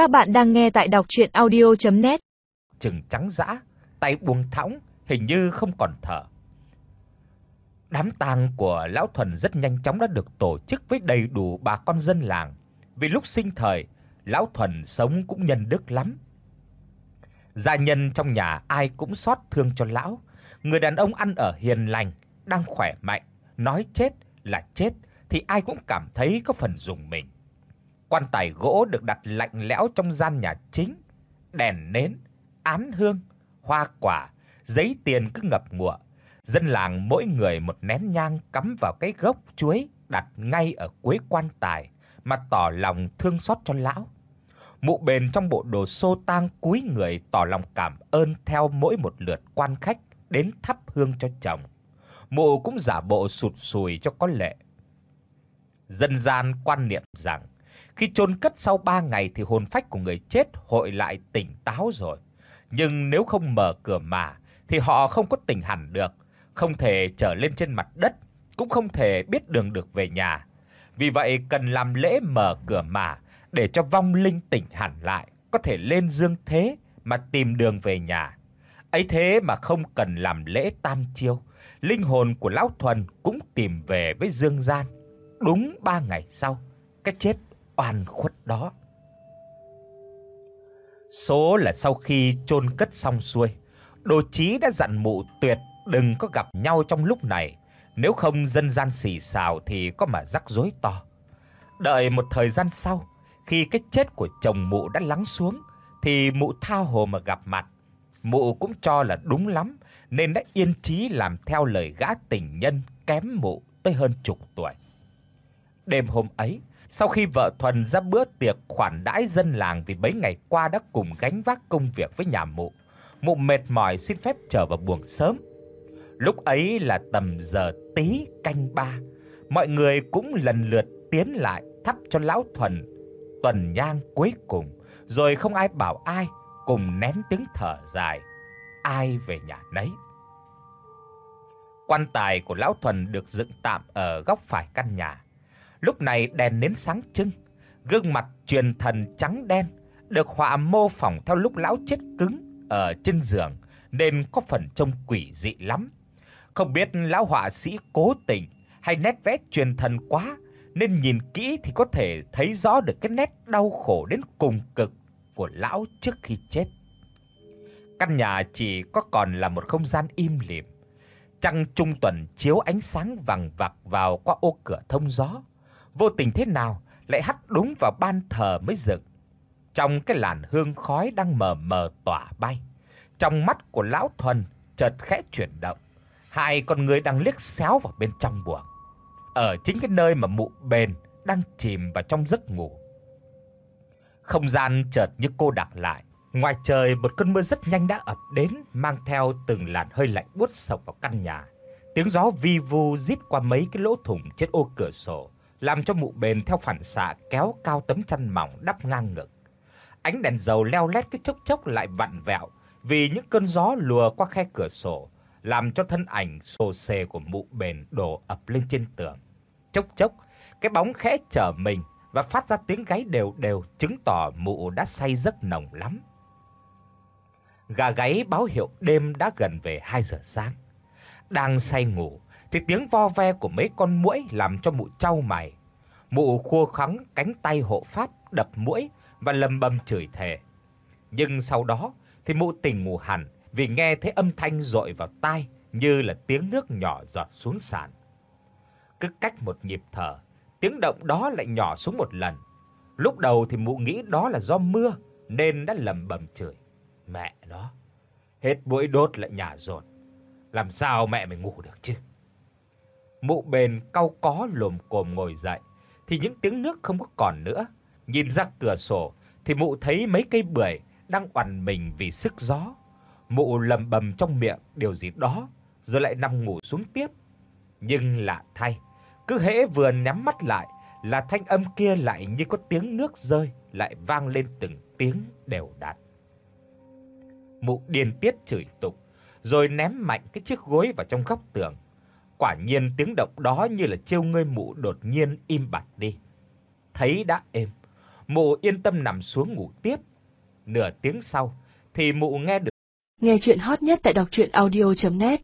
Các bạn đang nghe tại đọc audio net Trừng trắng dã, tay buông thõng, hình như không còn thở. Đám tang của lão Thuần rất nhanh chóng đã được tổ chức với đầy đủ bà con dân làng, vì lúc sinh thời, lão Thuần sống cũng nhân đức lắm. Gia nhân trong nhà ai cũng xót thương cho lão, người đàn ông ăn ở hiền lành, đang khỏe mạnh, nói chết là chết thì ai cũng cảm thấy có phần dùng mình. Quan tài gỗ được đặt lạnh lẽo trong gian nhà chính, đèn nến, án hương, hoa quả, giấy tiền cứ ngập ngụa. Dân làng mỗi người một nén nhang cắm vào cái gốc chuối đặt ngay ở cuối quan tài mà tỏ lòng thương xót cho lão. Mụ bền trong bộ đồ xô tang cúi người tỏ lòng cảm ơn theo mỗi một lượt quan khách đến thắp hương cho chồng. Mụ cũng giả bộ sụt sùi cho có lệ. Dân gian quan niệm rằng khi chôn cất sau 3 ngày thì hồn phách của người chết hội lại tỉnh táo rồi. Nhưng nếu không mở cửa mà thì họ không có tỉnh hẳn được, không thể trở lên trên mặt đất, cũng không thể biết đường được về nhà. Vì vậy cần làm lễ mở cửa mà để cho vong linh tỉnh hẳn lại, có thể lên dương thế mà tìm đường về nhà. Ấy thế mà không cần làm lễ tam chiêu, linh hồn của lão Thuần cũng tìm về với dương gian. Đúng 3 ngày sau, cái chết oan khuất đó. Số là sau khi chôn cất xong xuôi, Đồ Chí đã dặn mụ tuyệt đừng có gặp nhau trong lúc này, nếu không dân gian xì xào thì có mà rắc rối to. Đợi một thời gian sau, khi cái chết của chồng mụ đã lắng xuống thì mụ tha hồ mà gặp mặt. Mụ cũng cho là đúng lắm nên đã yên trí làm theo lời gã tình nhân kém mụ tới hơn chục tuổi. Đêm hôm ấy, sau khi vợ Thuần ra bữa tiệc khoản đãi dân làng vì mấy ngày qua đã cùng gánh vác công việc với nhà mụ, mụ mệt mỏi xin phép trở vào buồng sớm. Lúc ấy là tầm giờ tí canh ba, mọi người cũng lần lượt tiến lại thắp cho lão Thuần tuần nhang cuối cùng, rồi không ai bảo ai, cùng nén tiếng thở dài, ai về nhà nấy. Quan tài của lão Thuần được dựng tạm ở góc phải căn nhà. Lúc này đèn nến sáng trưng, gương mặt truyền thần trắng đen được họa mô phỏng theo lúc lão chết cứng ở trên giường nên có phần trông quỷ dị lắm. Không biết lão họa sĩ cố tình hay nét vẽ truyền thần quá nên nhìn kỹ thì có thể thấy rõ được cái nét đau khổ đến cùng cực của lão trước khi chết. Căn nhà chỉ có còn là một không gian im lìm. Trăng trung tuần chiếu ánh sáng vàng vặc vào qua ô cửa thông gió vô tình thế nào lại hắt đúng vào ban thờ mới dựng. Trong cái làn hương khói đang mờ mờ tỏa bay, trong mắt của lão Thuần chợt khẽ chuyển động, hai con người đang liếc xéo vào bên trong buồng. Ở chính cái nơi mà mụ bền đang chìm vào trong giấc ngủ. Không gian chợt như cô đặc lại, ngoài trời một cơn mưa rất nhanh đã ập đến, mang theo từng làn hơi lạnh buốt sộc vào căn nhà. Tiếng gió vi vu rít qua mấy cái lỗ thủng trên ô cửa sổ làm cho mụ bền theo phản xạ kéo cao tấm chăn mỏng đắp ngang ngực. Ánh đèn dầu leo lét cái chốc chốc lại vặn vẹo vì những cơn gió lùa qua khe cửa sổ, làm cho thân ảnh xồ xề của mụ bền đổ ập lên trên tường. Chốc chốc, cái bóng khẽ trở mình và phát ra tiếng gáy đều đều chứng tỏ mụ đã say giấc nồng lắm. Gà gáy báo hiệu đêm đã gần về 2 giờ sáng. Đang say ngủ, thì tiếng vo ve của mấy con muỗi làm cho mụ chau mày. Mụ khua khắng cánh tay hộ pháp đập muỗi và lầm bầm chửi thề. Nhưng sau đó thì mụ tỉnh ngủ hẳn vì nghe thấy âm thanh dội vào tai như là tiếng nước nhỏ giọt xuống sàn. Cứ cách một nhịp thở, tiếng động đó lại nhỏ xuống một lần. Lúc đầu thì mụ nghĩ đó là do mưa nên đã lầm bầm chửi. Mẹ nó, hết buổi đốt lại nhà rột. Làm sao mẹ mày ngủ được chứ? Mụ bền cau có lồm cồm ngồi dậy thì những tiếng nước không có còn nữa. Nhìn ra cửa sổ thì mụ thấy mấy cây bưởi đang oằn mình vì sức gió. Mụ lầm bầm trong miệng điều gì đó rồi lại nằm ngủ xuống tiếp. Nhưng lạ thay, cứ hễ vừa nhắm mắt lại là thanh âm kia lại như có tiếng nước rơi lại vang lên từng tiếng đều đặn. Mụ điên tiết chửi tục, rồi ném mạnh cái chiếc gối vào trong góc tường. Quả nhiên tiếng động đó như là trêu ngươi mụ đột nhiên im bặt đi. Thấy đã êm, Mụ yên tâm nằm xuống ngủ tiếp. Nửa tiếng sau thì mụ nghe được Nghe truyện hot nhất tại doctruyenaudio.net